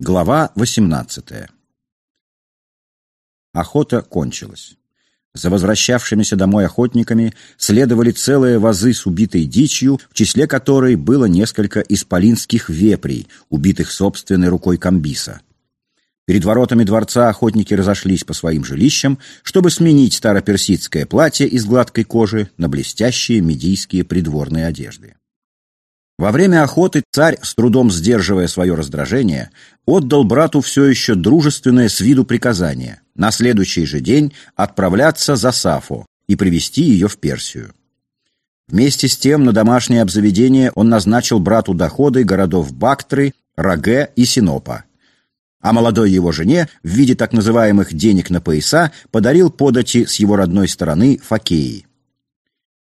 Глава 18 Охота кончилась. За возвращавшимися домой охотниками следовали целые вазы с убитой дичью, в числе которой было несколько исполинских вепрей, убитых собственной рукой комбиса. Перед воротами дворца охотники разошлись по своим жилищам, чтобы сменить староперсидское платье из гладкой кожи на блестящие медийские придворные одежды. Во время охоты царь, с трудом сдерживая свое раздражение, отдал брату все еще дружественное с виду приказание на следующий же день отправляться за Сафо и привести ее в Персию. Вместе с тем на домашнее обзаведение он назначил брату доходы городов Бактры, Раге и Синопа. А молодой его жене в виде так называемых денег на пояса подарил подати с его родной стороны Факеи.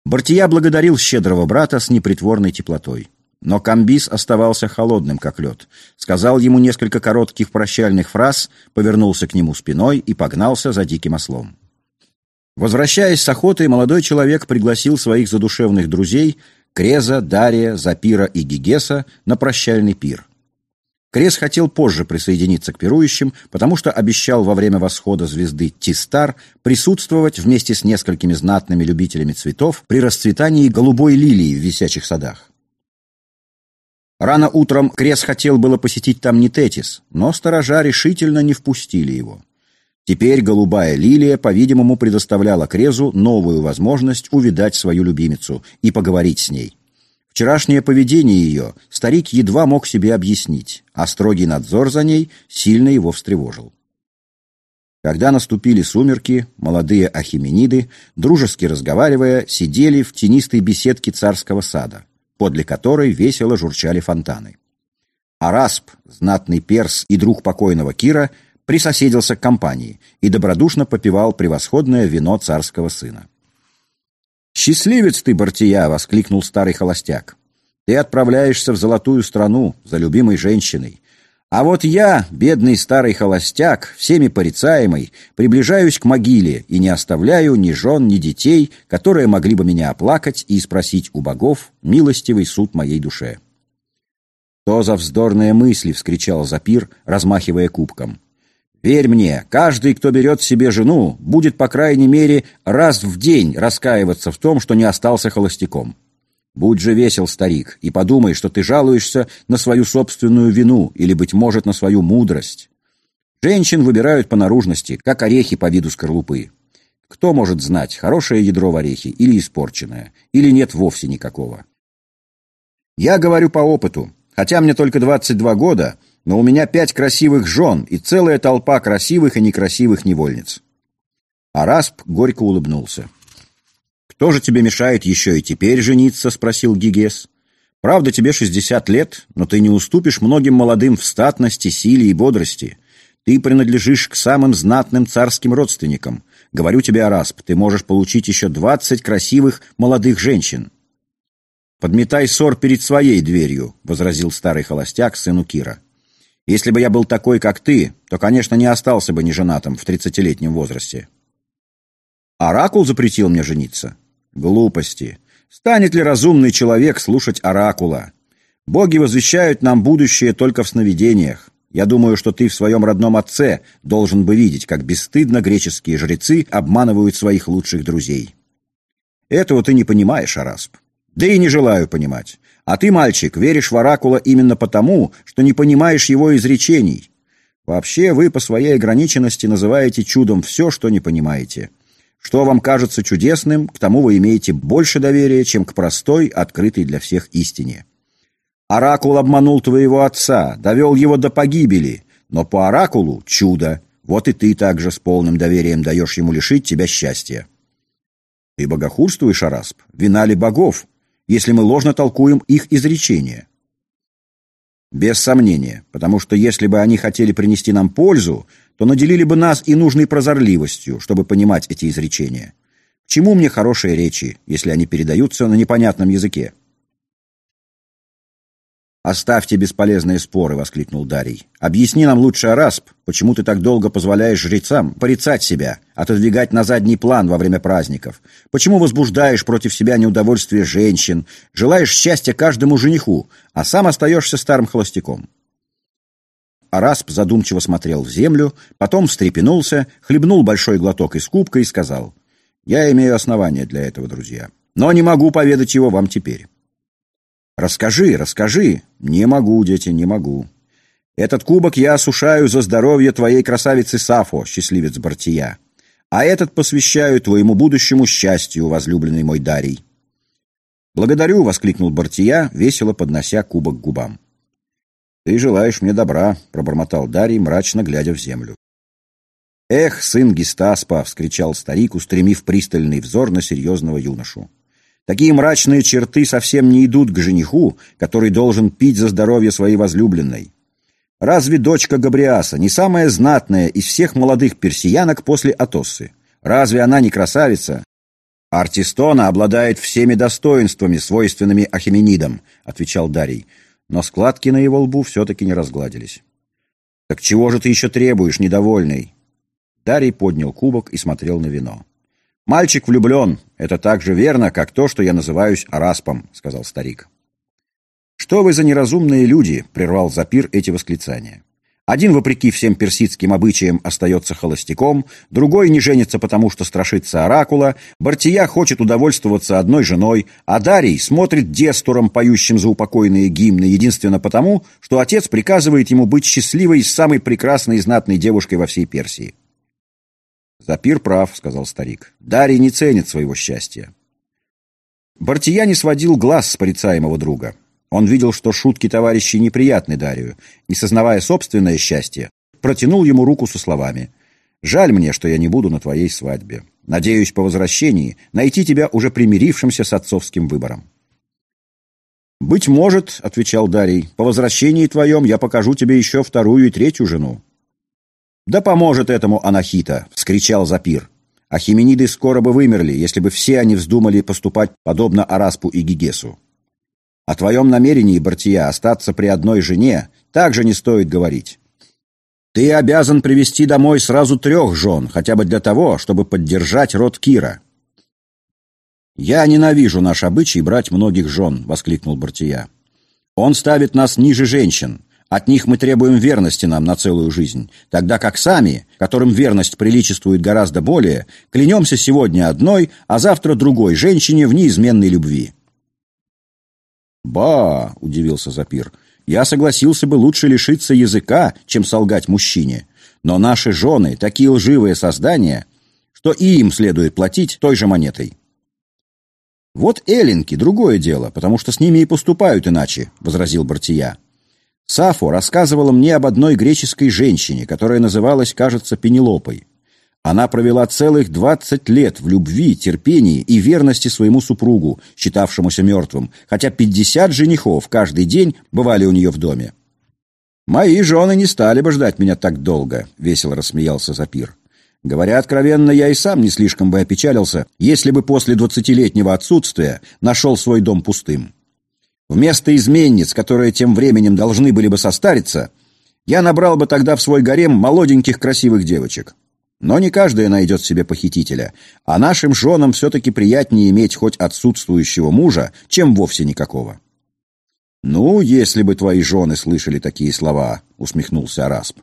Бартия благодарил щедрого брата с непритворной теплотой. Но Камбис оставался холодным, как лед. Сказал ему несколько коротких прощальных фраз, повернулся к нему спиной и погнался за диким ослом. Возвращаясь с охоты, молодой человек пригласил своих задушевных друзей Креза, Дария, Запира и Гигеса на прощальный пир. Крез хотел позже присоединиться к пирующим, потому что обещал во время восхода звезды Тистар присутствовать вместе с несколькими знатными любителями цветов при расцветании голубой лилии в висячих садах. Рано утром Крес хотел было посетить там Нитетис, но сторожа решительно не впустили его. Теперь голубая лилия, по-видимому, предоставляла Крезу новую возможность увидать свою любимицу и поговорить с ней. Вчерашнее поведение ее старик едва мог себе объяснить, а строгий надзор за ней сильно его встревожил. Когда наступили сумерки, молодые ахимениды, дружески разговаривая, сидели в тенистой беседке царского сада подле которой весело журчали фонтаны. Арасп, знатный перс и друг покойного Кира, присоседился к компании и добродушно попивал превосходное вино царского сына. «Счастливец ты, Бартия!» — воскликнул старый холостяк. «Ты отправляешься в золотую страну за любимой женщиной. А вот я, бедный старый холостяк, всеми порицаемый, приближаюсь к могиле и не оставляю ни жен, ни детей, которые могли бы меня оплакать и спросить у богов милостивый суд моей душе. «То за вздорные мысли!» — вскричал Запир, размахивая кубком. «Верь мне, каждый, кто берет себе жену, будет, по крайней мере, раз в день раскаиваться в том, что не остался холостяком. Будь же весел, старик, и подумай, что ты жалуешься на свою собственную вину или, быть может, на свою мудрость. Женщин выбирают по наружности, как орехи по виду скорлупы. Кто может знать, хорошее ядро в орехе или испорченное, или нет вовсе никакого? Я говорю по опыту. Хотя мне только 22 года, но у меня пять красивых жен и целая толпа красивых и некрасивых невольниц. Арасп горько улыбнулся. «Кто же тебе мешает еще и теперь жениться?» — спросил Гигес. «Правда, тебе шестьдесят лет, но ты не уступишь многим молодым в статности, силе и бодрости. Ты принадлежишь к самым знатным царским родственникам. Говорю тебе, Арасп, ты можешь получить еще двадцать красивых молодых женщин». «Подметай ссор перед своей дверью», — возразил старый холостяк сыну Кира. «Если бы я был такой, как ты, то, конечно, не остался бы неженатым в тридцатилетнем возрасте». «Оракул запретил мне жениться?» Глупости. Станет ли разумный человек слушать оракула? Боги возвещают нам будущее только в сновидениях. Я думаю, что ты в своем родном отце должен бы видеть, как бесстыдно греческие жрецы обманывают своих лучших друзей. Этого ты не понимаешь, Арасп. Да и не желаю понимать. А ты, мальчик, веришь в оракула именно потому, что не понимаешь его изречений. Вообще, вы по своей ограниченности называете чудом все, что не понимаете. Что вам кажется чудесным, к тому вы имеете больше доверия, чем к простой, открытой для всех истине. Оракул обманул твоего отца, довел его до погибели, но по оракулу — чудо. Вот и ты также с полным доверием даешь ему лишить тебя счастья. Ты богохульствуешь, Арасп? Вина ли богов, если мы ложно толкуем их изречения? Без сомнения, потому что если бы они хотели принести нам пользу, то наделили бы нас и нужной прозорливостью, чтобы понимать эти изречения. К чему мне хорошие речи, если они передаются на непонятном языке? «Оставьте бесполезные споры», — воскликнул Дарий. «Объясни нам лучше, Арасп, почему ты так долго позволяешь жрецам порицать себя, отодвигать на задний план во время праздников? Почему возбуждаешь против себя неудовольствие женщин, желаешь счастья каждому жениху, а сам остаешься старым холостяком?» Арасп задумчиво смотрел в землю, потом встрепенулся, хлебнул большой глоток из кубка и сказал, «Я имею основания для этого, друзья, но не могу поведать его вам теперь». «Расскажи, расскажи!» «Не могу, дети, не могу. Этот кубок я осушаю за здоровье твоей красавицы Сафо, счастливец Бартия, а этот посвящаю твоему будущему счастью, возлюбленный мой Дарий». «Благодарю!» — воскликнул Бартия, весело поднося кубок к губам. «Ты желаешь мне добра», — пробормотал Дарий, мрачно глядя в землю. «Эх, сын Гестаспа!» — вскричал старик, устремив пристальный взор на серьезного юношу. Такие мрачные черты совсем не идут к жениху, который должен пить за здоровье своей возлюбленной. Разве дочка Габриаса не самая знатная из всех молодых персиянок после Атоссы? Разве она не красавица? Артистона обладает всеми достоинствами, свойственными Ахименидам, отвечал Дарий, но складки на его лбу все-таки не разгладились. Так чего же ты еще требуешь, недовольный? Дарий поднял кубок и смотрел на вино. «Мальчик влюблен. Это так же верно, как то, что я называюсь Араспом», — сказал старик. «Что вы за неразумные люди?» — прервал Запир эти восклицания. «Один, вопреки всем персидским обычаям, остается холостяком, другой не женится, потому что страшится оракула, Бартия хочет удовольствоваться одной женой, а Дарий смотрит дестуром, поющим за упокойные гимны, единственно потому, что отец приказывает ему быть счастливой с самой прекрасной и знатной девушкой во всей Персии. «Запир прав», — сказал старик. «Дарий не ценит своего счастья». Бартия не сводил глаз с порицаемого друга. Он видел, что шутки товарищей неприятны Дарию, и, сознавая собственное счастье, протянул ему руку со словами «Жаль мне, что я не буду на твоей свадьбе. Надеюсь, по возвращении найти тебя уже примирившимся с отцовским выбором». «Быть может, — отвечал Дарий, — по возвращении твоем я покажу тебе еще вторую и третью жену. «Да поможет этому Анахита!» — вскричал Запир. «Ахимениды скоро бы вымерли, если бы все они вздумали поступать подобно Араспу и Гигесу. О твоем намерении, Бартия, остаться при одной жене также не стоит говорить. Ты обязан привести домой сразу трех жен, хотя бы для того, чтобы поддержать род Кира». «Я ненавижу наш обычай брать многих жен», — воскликнул Бартия. «Он ставит нас ниже женщин, от них мы требуем верности нам на целую жизнь, тогда как сами, которым верность приличествует гораздо более, клянемся сегодня одной, а завтра другой женщине в неизменной любви». «Ба!» — удивился Запир. «Я согласился бы лучше лишиться языка, чем солгать мужчине. Но наши жены — такие лживые создания, что и им следует платить той же монетой». «Вот эллинки — другое дело, потому что с ними и поступают иначе», — возразил Бартия. Сафо рассказывала мне об одной греческой женщине, которая называлась, кажется, Пенелопой. Она провела целых двадцать лет в любви, терпении и верности своему супругу, считавшемуся мертвым, хотя пятьдесят женихов каждый день бывали у нее в доме. «Мои жены не стали бы ждать меня так долго», — весело рассмеялся Запир. Говоря откровенно, я и сам не слишком бы опечалился, если бы после двадцатилетнего отсутствия нашел свой дом пустым. Вместо изменниц, которые тем временем должны были бы состариться, я набрал бы тогда в свой гарем молоденьких красивых девочек. Но не каждая найдет себе похитителя, а нашим женам все-таки приятнее иметь хоть отсутствующего мужа, чем вовсе никакого. «Ну, если бы твои жены слышали такие слова», — усмехнулся Арасп.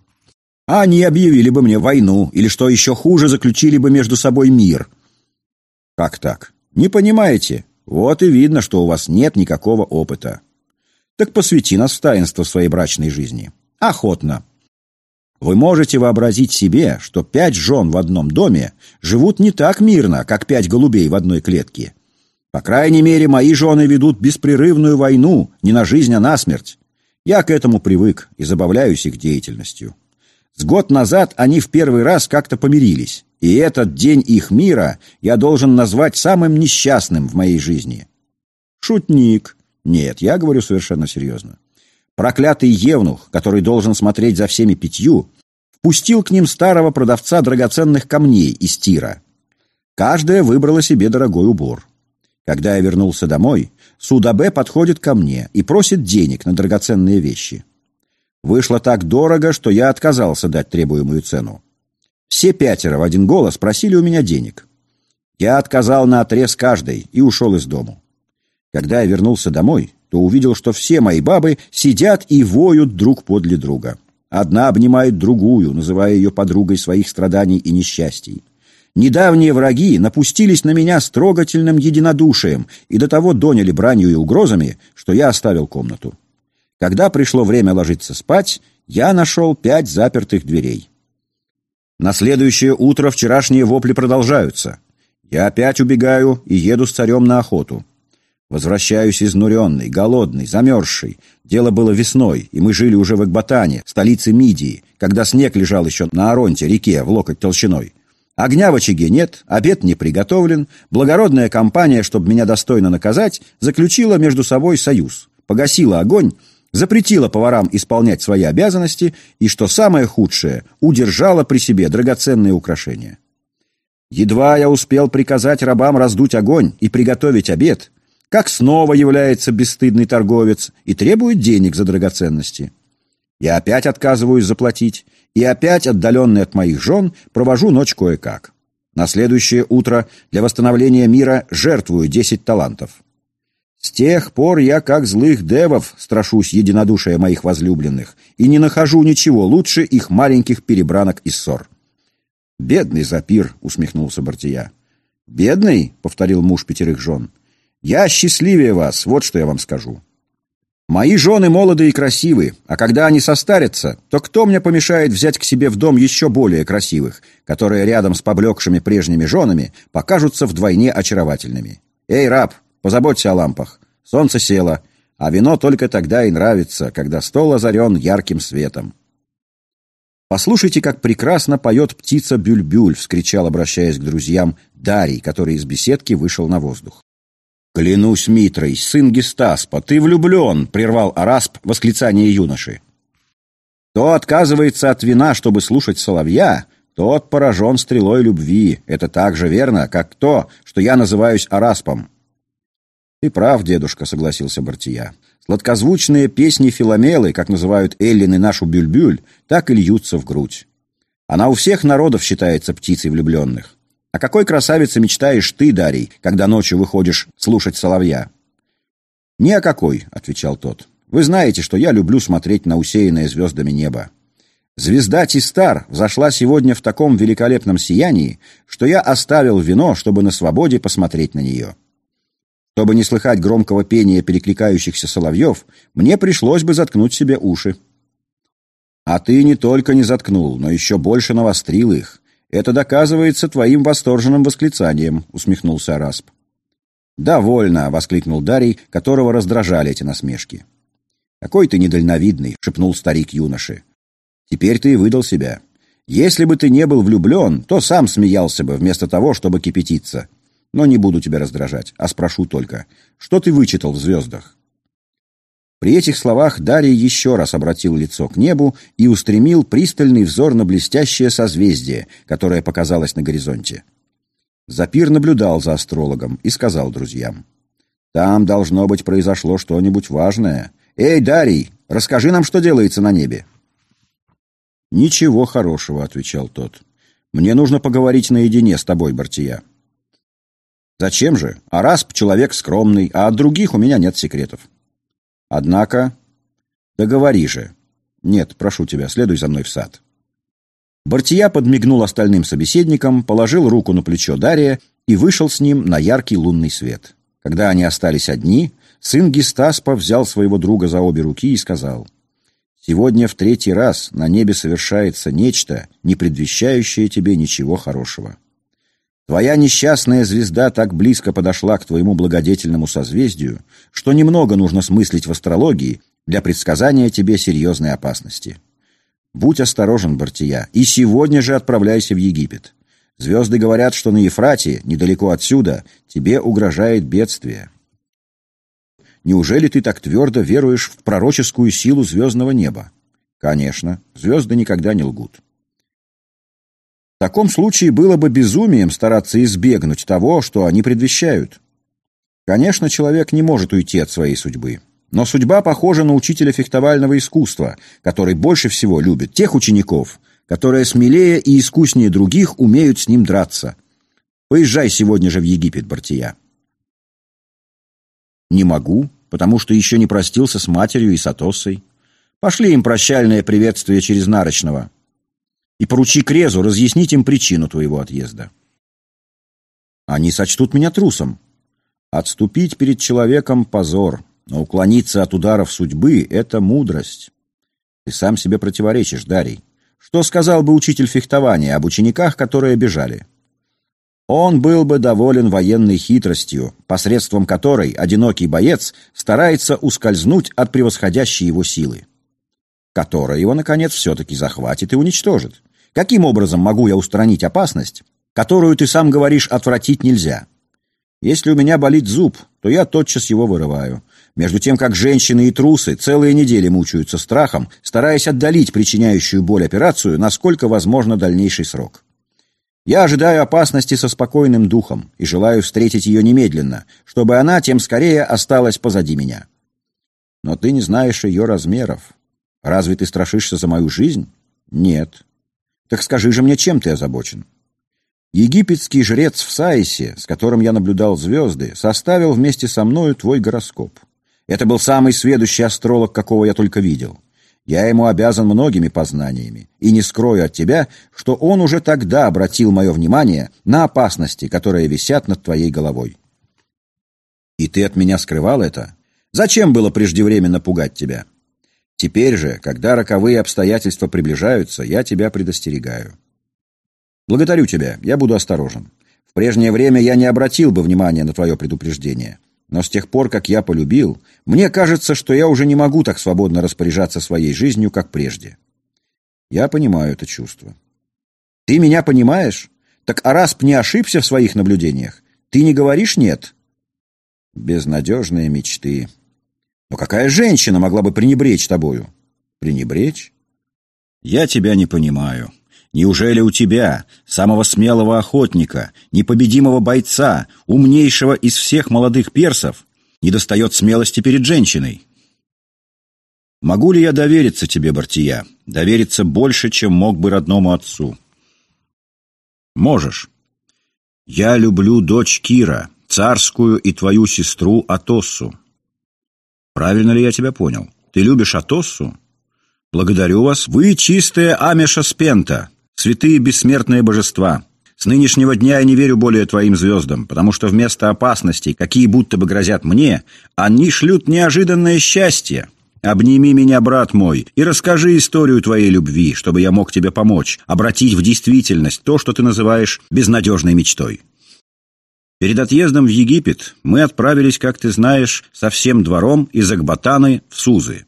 «Они объявили бы мне войну, или, что еще хуже, заключили бы между собой мир». «Как так? Не понимаете? Вот и видно, что у вас нет никакого опыта. Так посвяти нас в таинство своей брачной жизни. Охотно. Вы можете вообразить себе, что пять жен в одном доме живут не так мирно, как пять голубей в одной клетке. По крайней мере, мои жены ведут беспрерывную войну, не на жизнь, а на смерть. Я к этому привык и забавляюсь их деятельностью. С год назад они в первый раз как-то помирились. И этот день их мира я должен назвать самым несчастным в моей жизни. Шутник. Нет, я говорю совершенно серьезно. Проклятый евнух, который должен смотреть за всеми пятью, впустил к ним старого продавца драгоценных камней из тира. Каждая выбрала себе дорогой убор. Когда я вернулся домой, Судабе подходит ко мне и просит денег на драгоценные вещи. Вышло так дорого, что я отказался дать требуемую цену. Все пятеро в один голос просили у меня денег. Я отказал на отрез каждой и ушел из дому. Когда я вернулся домой, то увидел, что все мои бабы сидят и воют друг подле друга. Одна обнимает другую, называя ее подругой своих страданий и несчастий. Недавние враги напустились на меня с трогательным единодушием и до того доняли бранью и угрозами, что я оставил комнату. Когда пришло время ложиться спать, я нашел пять запертых дверей. На следующее утро вчерашние вопли продолжаются. Я опять убегаю и еду с царем на охоту. Возвращаюсь изнуренный, голодный, замерзший. Дело было весной, и мы жили уже в Экбатане, столице Мидии, когда снег лежал еще на Аронте, реке, в локоть толщиной. Огня в очаге нет, обед не приготовлен. Благородная компания, чтобы меня достойно наказать, заключила между собой союз. Погасила огонь, запретила поварам исполнять свои обязанности и, что самое худшее, удержала при себе драгоценные украшения. Едва я успел приказать рабам раздуть огонь и приготовить обед, как снова является бесстыдный торговец и требует денег за драгоценности. Я опять отказываюсь заплатить, и опять, отдаленный от моих жен, провожу ночь кое-как. На следующее утро для восстановления мира жертвую десять талантов. С тех пор я, как злых девов, страшусь единодушия моих возлюбленных и не нахожу ничего лучше их маленьких перебранок и ссор. «Бедный Запир», — усмехнулся Бартия. «Бедный?» — повторил муж пятерых жен. Я счастливее вас, вот что я вам скажу. Мои жены молоды и красивы, а когда они состарятся, то кто мне помешает взять к себе в дом еще более красивых, которые рядом с поблекшими прежними женами покажутся вдвойне очаровательными? Эй, раб, позаботься о лампах. Солнце село, а вино только тогда и нравится, когда стол озарен ярким светом. «Послушайте, как прекрасно поет птица Бюль-Бюль!» — вскричал, обращаясь к друзьям, Дарий, который из беседки вышел на воздух. «Клянусь Митрой, сын Гестаспа, ты влюблен!» — прервал Арасп восклицание юноши. «Кто отказывается от вина, чтобы слушать соловья, тот поражен стрелой любви. Это так же верно, как то, что я называюсь Араспом». «Ты прав, дедушка», — согласился Бартия. «Сладкозвучные песни Филомелы, как называют Эллины нашу Бюльбюль, так и льются в грудь. Она у всех народов считается птицей влюбленных. О какой красавице мечтаешь ты, Дарий, когда ночью выходишь слушать соловья? Ни о какой, отвечал тот. Вы знаете, что я люблю смотреть на усеянное звездами небо. Звезда Тистар взошла сегодня в таком великолепном сиянии, что я оставил вино, чтобы на свободе посмотреть на нее. Чтобы не слыхать громкого пения перекликающихся соловьев, мне пришлось бы заткнуть себе уши. А ты не только не заткнул, но еще больше навострил их. «Это доказывается твоим восторженным восклицанием», — усмехнулся Расп. «Довольно», — воскликнул Дарий, которого раздражали эти насмешки. «Какой ты недальновидный», — шепнул старик юноши. «Теперь ты и выдал себя. Если бы ты не был влюблен, то сам смеялся бы, вместо того, чтобы кипятиться. Но не буду тебя раздражать, а спрошу только, что ты вычитал в звездах?» При этих словах Дарий еще раз обратил лицо к небу и устремил пристальный взор на блестящее созвездие, которое показалось на горизонте. Запир наблюдал за астрологом и сказал друзьям. «Там, должно быть, произошло что-нибудь важное. Эй, Дарий, расскажи нам, что делается на небе». «Ничего хорошего», — отвечал тот. «Мне нужно поговорить наедине с тобой, Бартия». «Зачем же? Арасп — человек скромный, а от других у меня нет секретов». Однако... Договори же. Нет, прошу тебя, следуй за мной в сад. Бартия подмигнул остальным собеседникам, положил руку на плечо Дария и вышел с ним на яркий лунный свет. Когда они остались одни, сын Гестаспа взял своего друга за обе руки и сказал, «Сегодня в третий раз на небе совершается нечто, не предвещающее тебе ничего хорошего». Твоя несчастная звезда так близко подошла к твоему благодетельному созвездию, что немного нужно смыслить в астрологии для предсказания тебе серьезной опасности. Будь осторожен, Бартия, и сегодня же отправляйся в Египет. Звезды говорят, что на Ефрате, недалеко отсюда, тебе угрожает бедствие. Неужели ты так твердо веруешь в пророческую силу звездного неба? Конечно, звезды никогда не лгут. В таком случае было бы безумием стараться избегнуть того, что они предвещают. Конечно, человек не может уйти от своей судьбы. Но судьба похожа на учителя фехтовального искусства, который больше всего любит тех учеников, которые смелее и искуснее других умеют с ним драться. Поезжай сегодня же в Египет, Бартия. Не могу, потому что еще не простился с матерью и с Атосой. Пошли им прощальное приветствие через Нарочного. И поручи Крезу разъяснить им причину твоего отъезда. Они сочтут меня трусом. Отступить перед человеком — позор, но уклониться от ударов судьбы — это мудрость. Ты сам себе противоречишь, Дарий. Что сказал бы учитель фехтования об учениках, которые бежали? Он был бы доволен военной хитростью, посредством которой одинокий боец старается ускользнуть от превосходящей его силы, которая его, наконец, все-таки захватит и уничтожит. Каким образом могу я устранить опасность, которую ты сам говоришь отвратить нельзя? Если у меня болит зуб, то я тотчас его вырываю. Между тем, как женщины и трусы целые недели мучаются страхом, стараясь отдалить причиняющую боль операцию, насколько возможно дальнейший срок. Я ожидаю опасности со спокойным духом и желаю встретить ее немедленно, чтобы она тем скорее осталась позади меня. Но ты не знаешь ее размеров. Разве ты страшишься за мою жизнь? Нет. Так скажи же мне, чем ты озабочен? Египетский жрец в Саисе, с которым я наблюдал звезды, составил вместе со мною твой гороскоп. Это был самый сведущий астролог, какого я только видел. Я ему обязан многими познаниями, и не скрою от тебя, что он уже тогда обратил мое внимание на опасности, которые висят над твоей головой. И ты от меня скрывал это? Зачем было преждевременно пугать тебя? Теперь же, когда роковые обстоятельства приближаются, я тебя предостерегаю. Благодарю тебя, я буду осторожен. В прежнее время я не обратил бы внимания на твое предупреждение. Но с тех пор, как я полюбил, мне кажется, что я уже не могу так свободно распоряжаться своей жизнью, как прежде. Я понимаю это чувство. Ты меня понимаешь? Так а раз б не ошибся в своих наблюдениях, ты не говоришь «нет»? Безнадежные мечты. Но какая женщина могла бы пренебречь тобою? Пренебречь? Я тебя не понимаю. Неужели у тебя, самого смелого охотника, непобедимого бойца, умнейшего из всех молодых персов, недостает смелости перед женщиной? Могу ли я довериться тебе, Бартия? Довериться больше, чем мог бы родному отцу? Можешь. Я люблю дочь Кира, царскую и твою сестру Атоссу. Правильно ли я тебя понял? Ты любишь Атоссу? Благодарю вас. Вы чистая Амеша Спента, Святые бессмертные божества, с нынешнего дня я не верю более твоим звездам, потому что вместо опасностей, какие будто бы грозят мне, они шлют неожиданное счастье. Обними меня, брат мой, и расскажи историю твоей любви, чтобы я мог тебе помочь, обратить в действительность то, что ты называешь безнадежной мечтой. Перед отъездом в Египет мы отправились, как ты знаешь, со всем двором из Акбатаны в Сузы.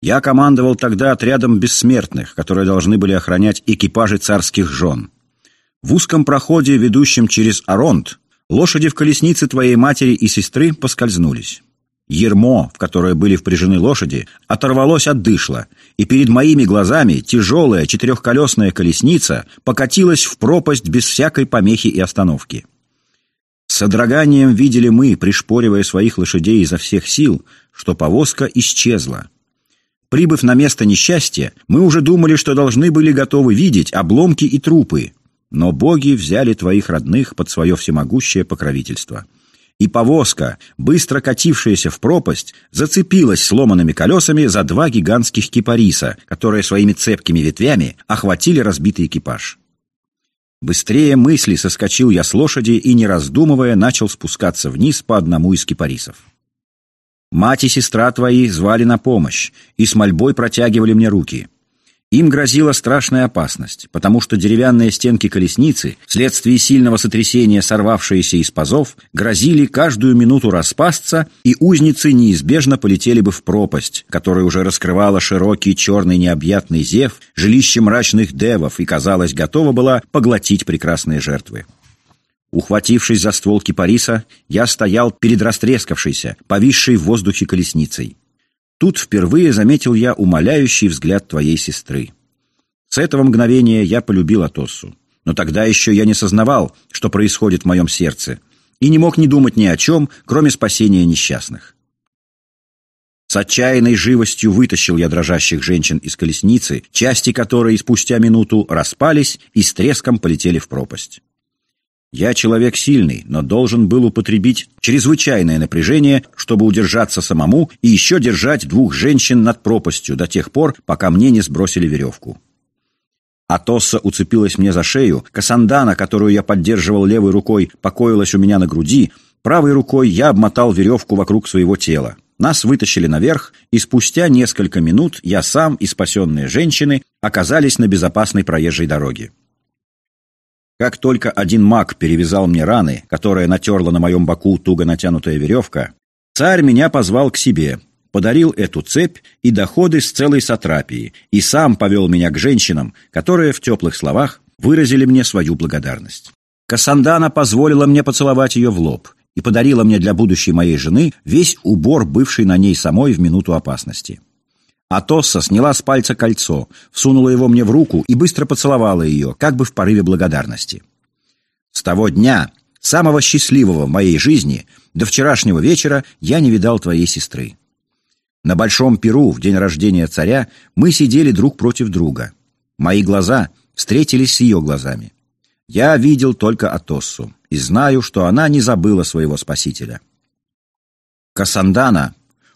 Я командовал тогда отрядом бессмертных, которые должны были охранять экипажи царских жен. В узком проходе, ведущем через Аронт, лошади в колеснице твоей матери и сестры поскользнулись. Ермо, в которое были впряжены лошади, оторвалось от дышла, и перед моими глазами тяжелая четырехколесная колесница покатилась в пропасть без всякой помехи и остановки. Содроганием видели мы, пришпоривая своих лошадей изо всех сил, что повозка исчезла, Прибыв на место несчастья, мы уже думали, что должны были готовы видеть обломки и трупы. Но боги взяли твоих родных под свое всемогущее покровительство. И повозка, быстро катившаяся в пропасть, зацепилась сломанными колесами за два гигантских кипариса, которые своими цепкими ветвями охватили разбитый экипаж. Быстрее мысли соскочил я с лошади и, не раздумывая, начал спускаться вниз по одному из кипарисов. Мать и сестра твои звали на помощь и с мольбой протягивали мне руки. Им грозила страшная опасность, потому что деревянные стенки колесницы, вследствие сильного сотрясения, сорвавшиеся из пазов, грозили каждую минуту распасться, и узницы неизбежно полетели бы в пропасть, которая уже раскрывала широкий черный необъятный зев, жилище мрачных девов и, казалось, готова была поглотить прекрасные жертвы. Ухватившись за ствол кипариса, я стоял перед растрескавшейся, повисшей в воздухе колесницей. Тут впервые заметил я умоляющий взгляд твоей сестры. С этого мгновения я полюбил Атоссу. Но тогда еще я не сознавал, что происходит в моем сердце, и не мог ни думать ни о чем, кроме спасения несчастных. С отчаянной живостью вытащил я дрожащих женщин из колесницы, части которой спустя минуту распались и с треском полетели в пропасть. Я человек сильный, но должен был употребить чрезвычайное напряжение, чтобы удержаться самому и еще держать двух женщин над пропастью до тех пор, пока мне не сбросили веревку. Атосса уцепилась мне за шею, Касандана, которую я поддерживал левой рукой, покоилась у меня на груди, правой рукой я обмотал веревку вокруг своего тела. Нас вытащили наверх, и спустя несколько минут я сам и спасенные женщины оказались на безопасной проезжей дороге. Как только один маг перевязал мне раны, которые натерла на моем боку туго натянутая веревка, царь меня позвал к себе, подарил эту цепь и доходы с целой сатрапии, и сам повел меня к женщинам, которые в теплых словах выразили мне свою благодарность. Кассандана позволила мне поцеловать ее в лоб и подарила мне для будущей моей жены весь убор, бывший на ней самой в минуту опасности. Атосса сняла с пальца кольцо, всунула его мне в руку и быстро поцеловала ее, как бы в порыве благодарности. С того дня, самого счастливого в моей жизни, до вчерашнего вечера я не видал твоей сестры. На большом перу в день рождения царя мы сидели друг против друга. Мои глаза встретились с ее глазами. Я видел только Атоссу и знаю, что она не забыла своего спасителя. Касандана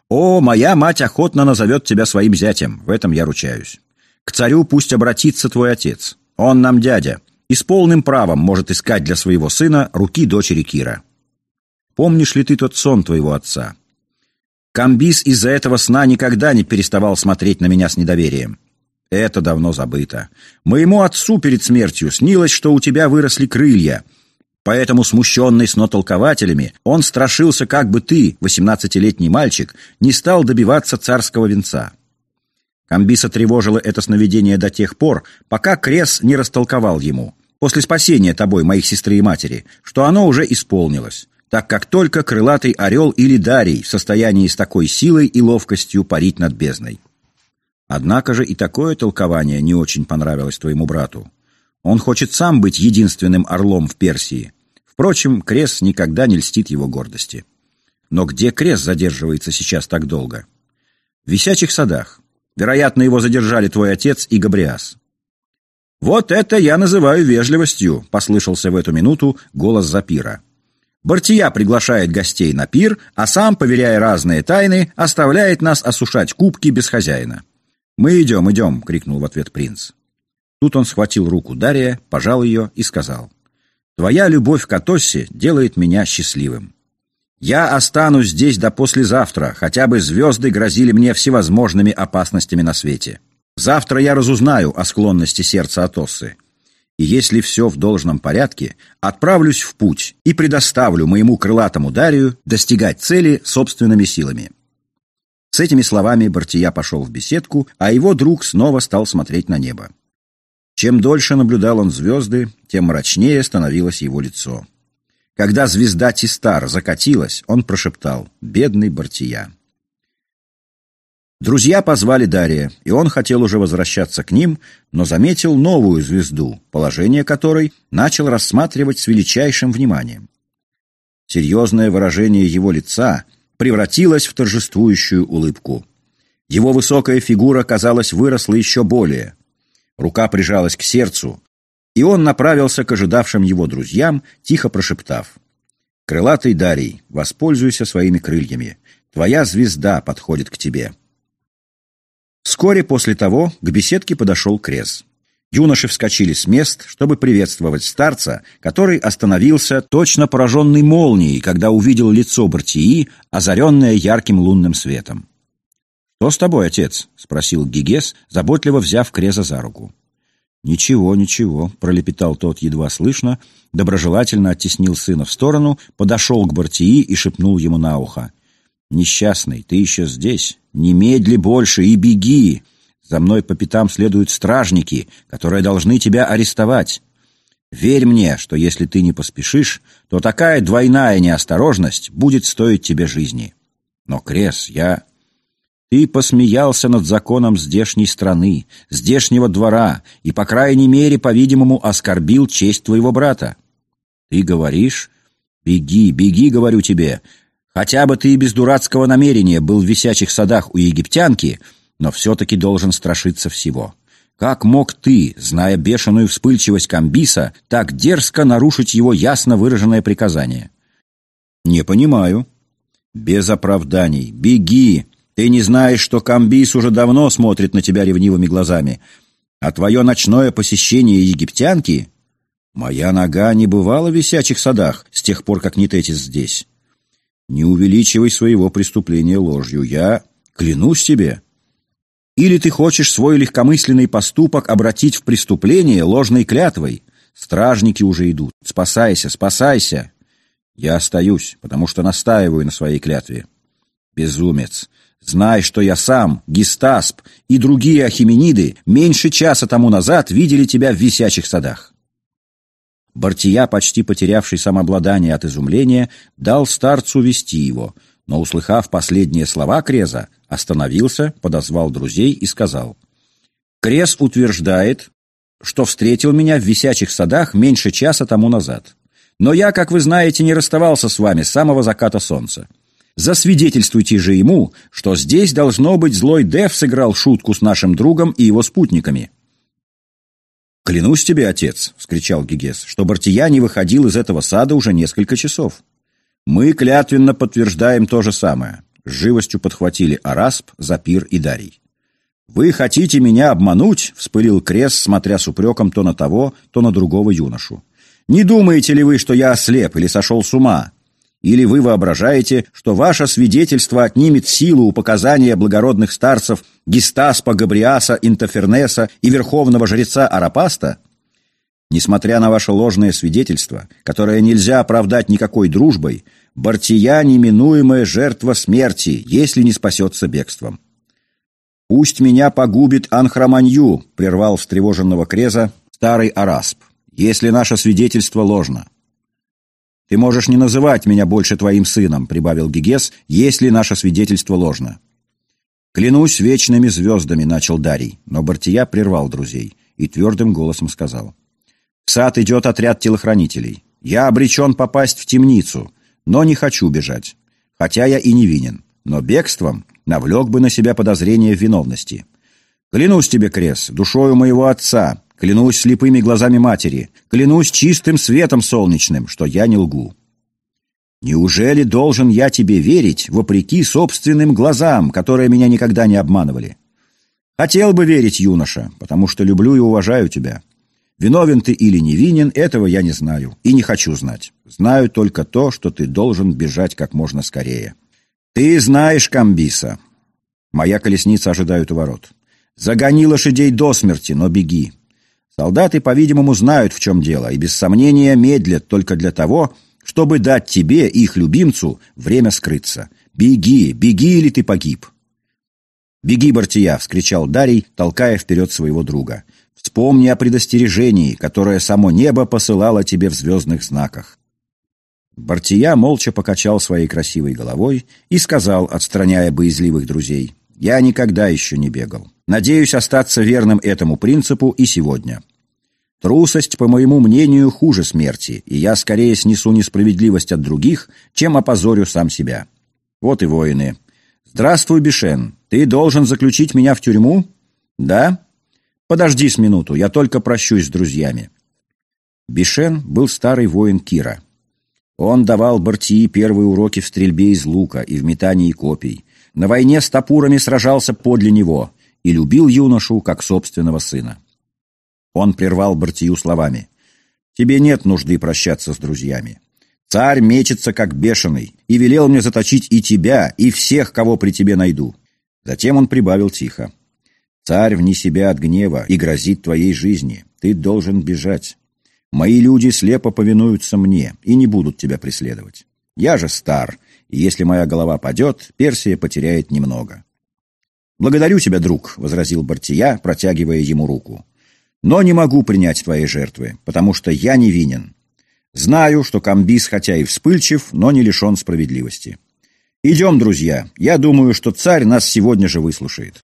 «О, моя мать охотно назовет тебя своим зятем, в этом я ручаюсь. К царю пусть обратится твой отец. Он нам дядя, и с полным правом может искать для своего сына руки дочери Кира. Помнишь ли ты тот сон твоего отца? Камбис из-за этого сна никогда не переставал смотреть на меня с недоверием. Это давно забыто. Моему отцу перед смертью снилось, что у тебя выросли крылья — Поэтому, смущенный снотолкователями, он страшился, как бы ты, восемнадцатилетний мальчик, не стал добиваться царского венца. Камбиса тревожило это сновидение до тех пор, пока Крес не растолковал ему, после спасения тобой, моих сестры и матери, что оно уже исполнилось, так как только крылатый орел или дарий в состоянии с такой силой и ловкостью парить над бездной. Однако же и такое толкование не очень понравилось твоему брату. Он хочет сам быть единственным орлом в Персии, Впрочем, Крес никогда не льстит его гордости. Но где Крес задерживается сейчас так долго? В висячих садах. Вероятно, его задержали твой отец и Габриас. «Вот это я называю вежливостью», — послышался в эту минуту голос Запира. Бартия приглашает гостей на пир, а сам, поверяя разные тайны, оставляет нас осушать кубки без хозяина. «Мы идем, идем!» — крикнул в ответ принц. Тут он схватил руку Дария, пожал ее и сказал. Твоя любовь к Атоссе делает меня счастливым. Я останусь здесь до послезавтра, хотя бы звезды грозили мне всевозможными опасностями на свете. Завтра я разузнаю о склонности сердца Атоссы. И если все в должном порядке, отправлюсь в путь и предоставлю моему крылатому Дарию достигать цели собственными силами. С этими словами Бартия пошел в беседку, а его друг снова стал смотреть на небо. Чем дольше наблюдал он звезды, тем мрачнее становилось его лицо. Когда звезда Тистар закатилась, он прошептал «Бедный Бартия». Друзья позвали Дария, и он хотел уже возвращаться к ним, но заметил новую звезду, положение которой начал рассматривать с величайшим вниманием. Серьезное выражение его лица превратилось в торжествующую улыбку. Его высокая фигура, казалось, выросла еще более. Рука прижалась к сердцу, и он направился к ожидавшим его друзьям, тихо прошептав. «Крылатый Дарий, воспользуйся своими крыльями. Твоя звезда подходит к тебе». Вскоре после того к беседке подошел Крес. Юноши вскочили с мест, чтобы приветствовать старца, который остановился, точно пораженный молнией, когда увидел лицо Бартии, озаренное ярким лунным светом. «Что с тобой, отец?» — спросил Гигес, заботливо взяв Креза за руку. «Ничего, ничего», — пролепетал тот едва слышно, доброжелательно оттеснил сына в сторону, подошел к Бартии и шепнул ему на ухо. «Несчастный, ты еще здесь? Немедли больше и беги! За мной по пятам следуют стражники, которые должны тебя арестовать. Верь мне, что если ты не поспешишь, то такая двойная неосторожность будет стоить тебе жизни. Но, Крес, я ты посмеялся над законом здешней страны, здешнего двора и, по крайней мере, по-видимому, оскорбил честь твоего брата. Ты говоришь? Беги, беги, говорю тебе. Хотя бы ты и без дурацкого намерения был в висячих садах у египтянки, но все-таки должен страшиться всего. Как мог ты, зная бешеную вспыльчивость Камбиса, так дерзко нарушить его ясно выраженное приказание? Не понимаю. Без оправданий. Беги. Ты не знаешь, что Камбис уже давно смотрит на тебя ревнивыми глазами. А твое ночное посещение египтянки... Моя нога не бывала в висячих садах с тех пор, как Нитетис здесь. Не увеличивай своего преступления ложью. Я клянусь тебе. Или ты хочешь свой легкомысленный поступок обратить в преступление ложной клятвой? Стражники уже идут. Спасайся, спасайся. Я остаюсь, потому что настаиваю на своей клятве. Безумец. Знай, что я сам, Гистасп и другие ахимениды меньше часа тому назад видели тебя в висячих садах. Бартия, почти потерявший самообладание от изумления, дал старцу вести его, но, услыхав последние слова Креза, остановился, подозвал друзей и сказал, «Крез утверждает, что встретил меня в висячих садах меньше часа тому назад. Но я, как вы знаете, не расставался с вами с самого заката солнца. Засвидетельствуйте же ему, что здесь, должно быть, злой Дев сыграл шутку с нашим другом и его спутниками». «Клянусь тебе, отец!» — вскричал Гигес, что Бартия не выходил из этого сада уже несколько часов. «Мы клятвенно подтверждаем то же самое», — с живостью подхватили Арасп, Запир и Дарий. «Вы хотите меня обмануть?» — вспылил Крес, смотря с упреком то на того, то на другого юношу. «Не думаете ли вы, что я ослеп или сошел с ума? Или вы воображаете, что ваше свидетельство отнимет силу у показания благородных старцев Гистаспа, Габриаса, Интофернеса и верховного жреца Арапаста? Несмотря на ваше ложное свидетельство, которое нельзя оправдать никакой дружбой, Бартия — неминуемая жертва смерти, если не спасется бегством. «Пусть меня погубит Анхраманью», — прервал встревоженного Креза старый Арасп, «если наше свидетельство ложно». «Ты можешь не называть меня больше твоим сыном», — прибавил Гигес, «если наше свидетельство ложно». «Клянусь вечными звездами», — начал Дарий, но Бартия прервал друзей и твердым голосом сказал. «В сад идет отряд телохранителей. Я обречен попасть в темницу, но не хочу бежать, хотя я и не винен, но бегством навлек бы на себя подозрение в виновности. Клянусь тебе, Крес, душою моего отца, Клянусь слепыми глазами матери, клянусь чистым светом солнечным, что я не лгу. Неужели должен я тебе верить, вопреки собственным глазам, которые меня никогда не обманывали? Хотел бы верить, юноша, потому что люблю и уважаю тебя. Виновен ты или невинен, этого я не знаю и не хочу знать. Знаю только то, что ты должен бежать как можно скорее. Ты знаешь Камбиса. Моя колесница ожидает у ворот. Загони лошадей до смерти, но беги. Солдаты, по-видимому, знают, в чем дело, и без сомнения медлят только для того, чтобы дать тебе, их любимцу, время скрыться. Беги, беги, или ты погиб. «Беги, Бартия!» — вскричал Дарий, толкая вперед своего друга. «Вспомни о предостережении, которое само небо посылало тебе в звездных знаках». Бартия молча покачал своей красивой головой и сказал, отстраняя боязливых друзей, «Я никогда еще не бегал. Надеюсь остаться верным этому принципу и сегодня. Трусость, по моему мнению, хуже смерти, и я скорее снесу несправедливость от других, чем опозорю сам себя. Вот и воины. Здравствуй, Бишен. Ты должен заключить меня в тюрьму? Да? Подожди с минуту, я только прощусь с друзьями. Бишен был старый воин Кира. Он давал Бартии первые уроки в стрельбе из лука и в метании копий. На войне с топурами сражался подле него — и любил юношу как собственного сына. Он прервал Бартию словами. «Тебе нет нужды прощаться с друзьями. Царь мечется, как бешеный, и велел мне заточить и тебя, и всех, кого при тебе найду». Затем он прибавил тихо. «Царь вне себя от гнева и грозит твоей жизни. Ты должен бежать. Мои люди слепо повинуются мне и не будут тебя преследовать. Я же стар, и если моя голова падет, Персия потеряет немного. «Благодарю тебя, друг», — возразил Бартия, протягивая ему руку. «Но не могу принять твои жертвы, потому что я невинен. Знаю, что Камбис хотя и вспыльчив, но не лишен справедливости. Идем, друзья, я думаю, что царь нас сегодня же выслушает».